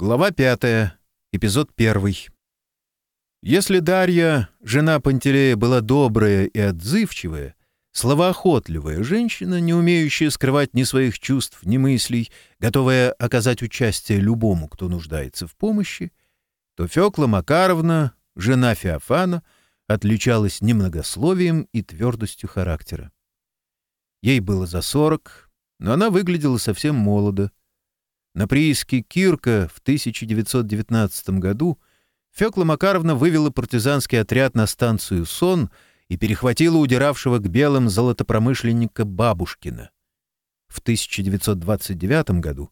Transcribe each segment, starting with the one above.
Глава 5. Эпизод 1. Если Дарья, жена Пантелея, была добрая и отзывчивая, словоохотливая женщина, не умеющая скрывать ни своих чувств, ни мыслей, готовая оказать участие любому, кто нуждается в помощи, то Фёкла Макаровна, жена Феофана, отличалась немногословием и твердостью характера. Ей было за сорок, но она выглядела совсем молодо, на прииске Кирка в 1919 году Фёкла Макаровна вывела партизанский отряд на станцию «Сон» и перехватила удиравшего к белым золотопромышленника Бабушкина. В 1929 году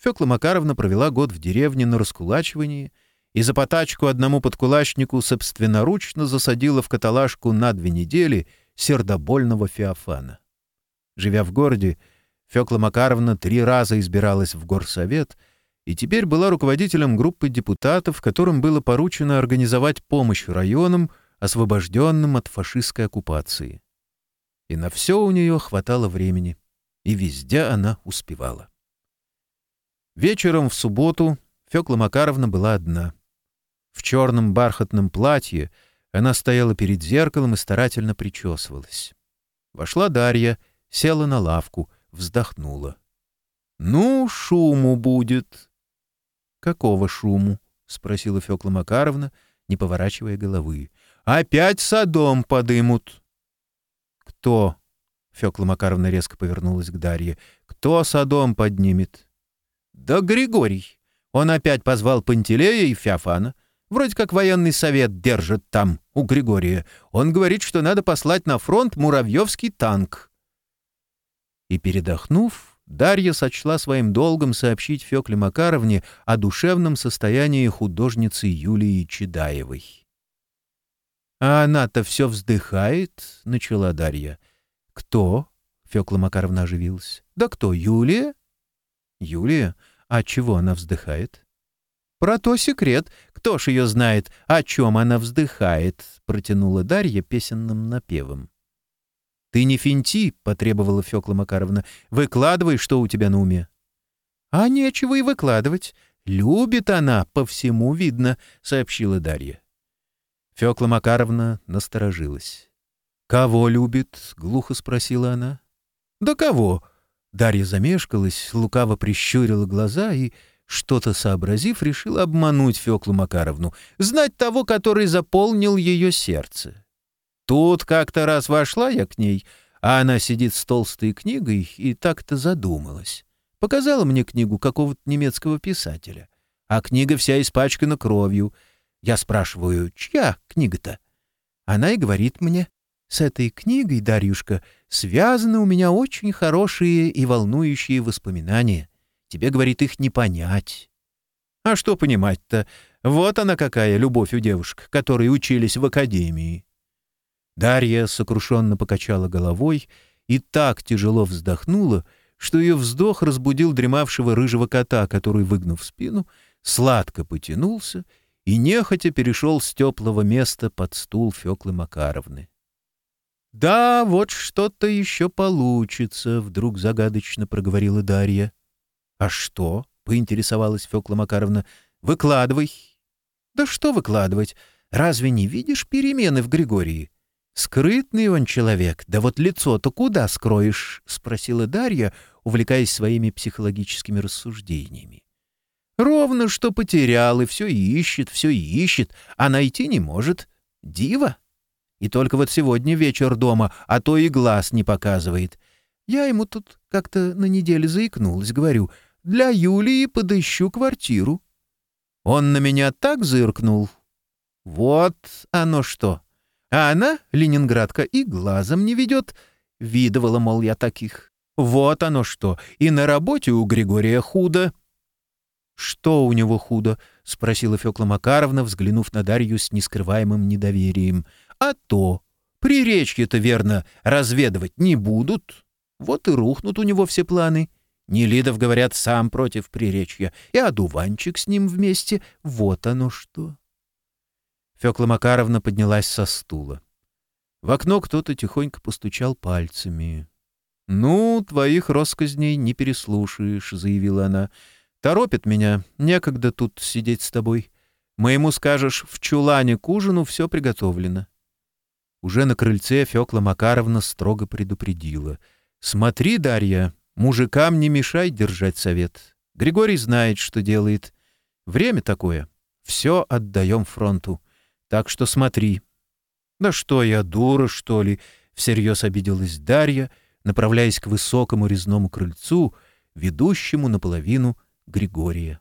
Фёкла Макаровна провела год в деревне на раскулачивании и за потачку одному подкулачнику собственноручно засадила в каталажку на две недели сердобольного Феофана. Живя в городе, Фёкла Макаровна три раза избиралась в горсовет и теперь была руководителем группы депутатов, которым было поручено организовать помощь районам, освобожденным от фашистской оккупации. И на все у неё хватало времени, и везде она успевала. Вечером в субботу Фёкла Макаровна была одна. В чёрном бархатном платье она стояла перед зеркалом и старательно причесывалась. Вошла Дарья, села на лавку — вздохнула. «Ну, шуму будет!» «Какого шуму?» — спросила Фёкла Макаровна, не поворачивая головы. «Опять садом подымут!» «Кто?» — Фёкла Макаровна резко повернулась к Дарье. «Кто садом поднимет?» «Да Григорий! Он опять позвал Пантелея и Феофана. Вроде как военный совет держит там, у Григория. Он говорит, что надо послать на фронт муравьевский танк» и, передохнув, Дарья сочла своим долгом сообщить Фёкле Макаровне о душевном состоянии художницы Юлии Чедаевой. «А она-то все вздыхает», — начала Дарья. «Кто?» — Фёкла Макаровна оживилась. «Да кто, Юлия?» «Юлия? А чего она вздыхает?» «Про то секрет. Кто ж её знает, о чём она вздыхает?» — протянула Дарья песенным напевом. «Ты не финти», — потребовала Фёкла Макаровна. «Выкладывай, что у тебя на уме». «А нечего и выкладывать. Любит она, по всему видно», — сообщила Дарья. Фёкла Макаровна насторожилась. «Кого любит?» — глухо спросила она. «Да кого?» Дарья замешкалась, лукаво прищурила глаза и, что-то сообразив, решила обмануть Фёклу Макаровну, знать того, который заполнил её сердце. Тут как-то раз вошла я к ней, а она сидит с толстой книгой и так-то задумалась. Показала мне книгу какого-то немецкого писателя. А книга вся испачкана кровью. Я спрашиваю, чья книга-то? Она и говорит мне, с этой книгой, Дарюшка, связаны у меня очень хорошие и волнующие воспоминания. Тебе, говорит, их не понять. А что понимать-то? Вот она какая любовь у девушек, которые учились в академии. Дарья сокрушенно покачала головой и так тяжело вздохнула, что ее вздох разбудил дремавшего рыжего кота, который, выгнув спину, сладко потянулся и нехотя перешел с теплого места под стул Феклы Макаровны. «Да, вот что-то еще получится», — вдруг загадочно проговорила Дарья. «А что?» — поинтересовалась Фёкла Макаровна. «Выкладывай». «Да что выкладывать? Разве не видишь перемены в Григории? Скрытный он человек, да вот лицо-то куда скроешь? — спросила Дарья, увлекаясь своими психологическими рассуждениями. Ровно что потерял, и все ищет, все ищет, а найти не может. Диво! И только вот сегодня вечер дома, а то и глаз не показывает. Я ему тут как-то на неделе заикнулась, говорю, для Юлии подыщу квартиру. Он на меня так зыркнул. Вот оно что! — а она, ленинградка, и глазом не ведет. Видывала, мол, я таких. Вот оно что. И на работе у Григория худо. «Что у него худо?» — спросила Фёкла Макаровна, взглянув на Дарью с нескрываемым недоверием. «А то. При речке-то, верно, разведывать не будут. Вот и рухнут у него все планы. Нелидов, говорят, сам против приречья. И одуванчик с ним вместе. Вот оно что». Фёкла Макаровна поднялась со стула. В окно кто-то тихонько постучал пальцами. «Ну, твоих росказней не переслушаешь», — заявила она. «Торопит меня. Некогда тут сидеть с тобой. Моему скажешь, в чулане к ужину все приготовлено». Уже на крыльце Фёкла Макаровна строго предупредила. «Смотри, Дарья, мужикам не мешай держать совет. Григорий знает, что делает. Время такое. Все отдаем фронту. Так что смотри. Да что я, дура, что ли? Всерьез обиделась Дарья, направляясь к высокому резному крыльцу, ведущему наполовину Григория.